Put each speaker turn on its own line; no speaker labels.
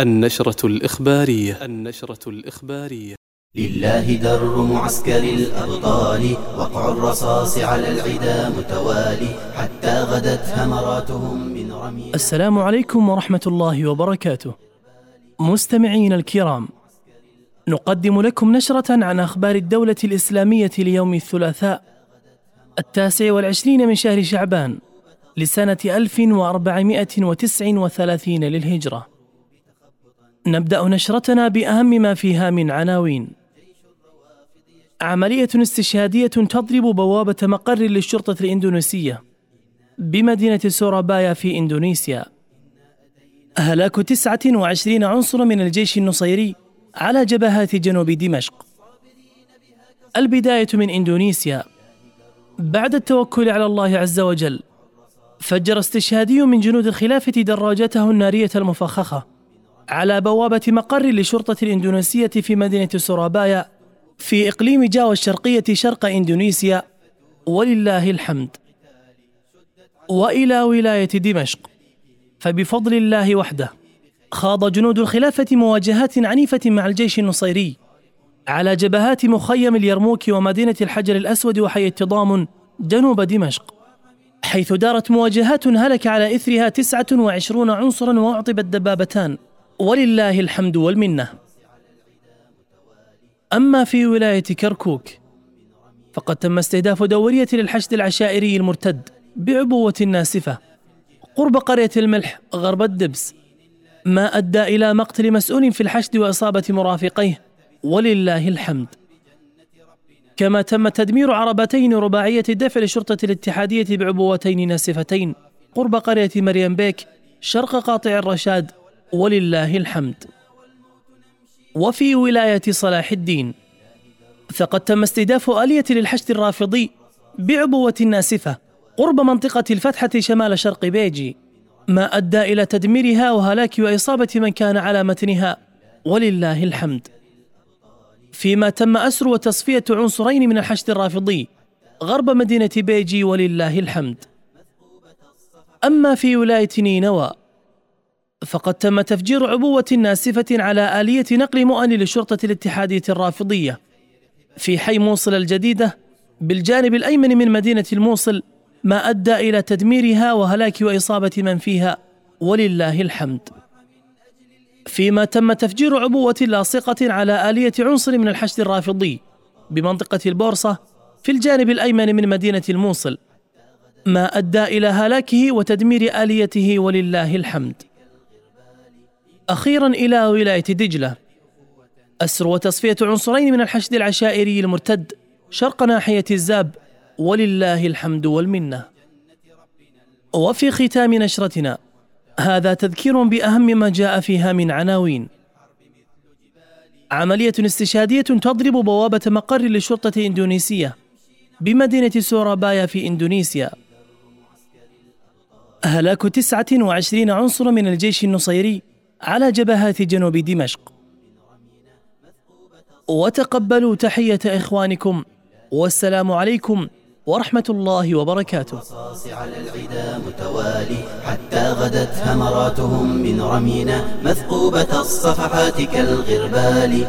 النشرة الإخبارية. النشرة الإخبارية.
لله در معسكر الأبطال وقع الرصاص على العدا متوالي حتى غدت همراتهم من رمي.
السلام عليكم ورحمة الله وبركاته. مستمعين الكرام نقدم لكم نشرة عن أخبار الدولة الإسلامية ليوم الثلاثاء التاسع والعشرين من شهر شعبان لسنة 1439 للهجرة. نبدأ نشرتنا بأهم ما فيها من عناوين. عملية استشهادية تضرب بوابة مقر للشرطة الإندونيسية بمدينة سورابايا في إندونيسيا. هلاك 29 عنصرا من الجيش النصيري على جبهات جنوب دمشق. البداية من إندونيسيا. بعد التوكل على الله عز وجل فجر استشهادي من جنود الخلافة دراجته النارية المفخخة. على بوابة مقر للشرطة الإندونيسية في مدينة سورابايا في إقليم جاوا الشرقية شرق إندونيسيا ولله الحمد. وإلى ولاية دمشق. فبفضل الله وحده خاض جنود الخلافة مواجهات عنيفة مع الجيش النصيري على جبهات مخيم اليرموك ومدينة الحجر الأسود وحي التضامن جنوب دمشق حيث دارت مواجهات هلك على إثرها 29 عنصرا وأعطبت دبابتان. ولله الحمد والمنة. أما في ولاية كركوك فقد تم استهداف دورية للحشد العشائري المرتد بعبوة ناسفة قرب قرية الملح غرب الدبس ما أدى إلى مقتل مسؤول في الحشد وإصابة مرافقيه ولله الحمد. كما تم تدمير عربتين رباعية دفع لشرطة الاتحادية بعبوتين ناسفتين قرب قرية مريم بيك شرق قاطع الرشاد ولله الحمد. وفي ولاية صلاح الدين فقد تم استهداف آلية للحشد الرافضي بعبوة ناسفة قرب منطقة الفتحة شمال شرق بيجي ما أدى إلى تدميرها وهلاك وإصابة من كان على متنها. ولله الحمد. فيما تم أسر وتصفية عنصرين من الحشد الرافضي غرب مدينة بيجي ولله الحمد. أما في ولاية نينوى فقد تم تفجير عبوة ناسفة على آلية نقل مؤن للشرطة الاتحادية الرافضية في حي موصل الجديدة بالجانب الأيمن من مدينة الموصل ما أدى إلى تدميرها وهلاك وإصابة من فيها ولله الحمد. فيما تم تفجير عبوة لاصقة على آلية عنصر من الحشد الرافضي بمنطقة البورصة في الجانب الأيمن من مدينة الموصل ما أدى إلى هلاكه وتدمير آليته ولله الحمد. أخيرا إلى ولاية دجلة. أسر وتصفية عنصرين من الحشد العشائري المرتد شرق ناحية الزاب ولله الحمد والمنة. وفي ختام نشرتنا هذا تذكير بأهم ما جاء فيها من عناوين. عملية استشهادية تضرب بوابة مقر للشرطة الإندونيسية بمدينة سورابايا في إندونيسيا. هلاك 29 عنصر من الجيش النصيري على جبهات جنوب دمشق. وتقبلوا تحية إخوانكم والسلام عليكم ورحمة الله وبركاته.
على العدا متوالي حتى غدت همراتهم من رمينا مثقوبة الصفحات كالغربال.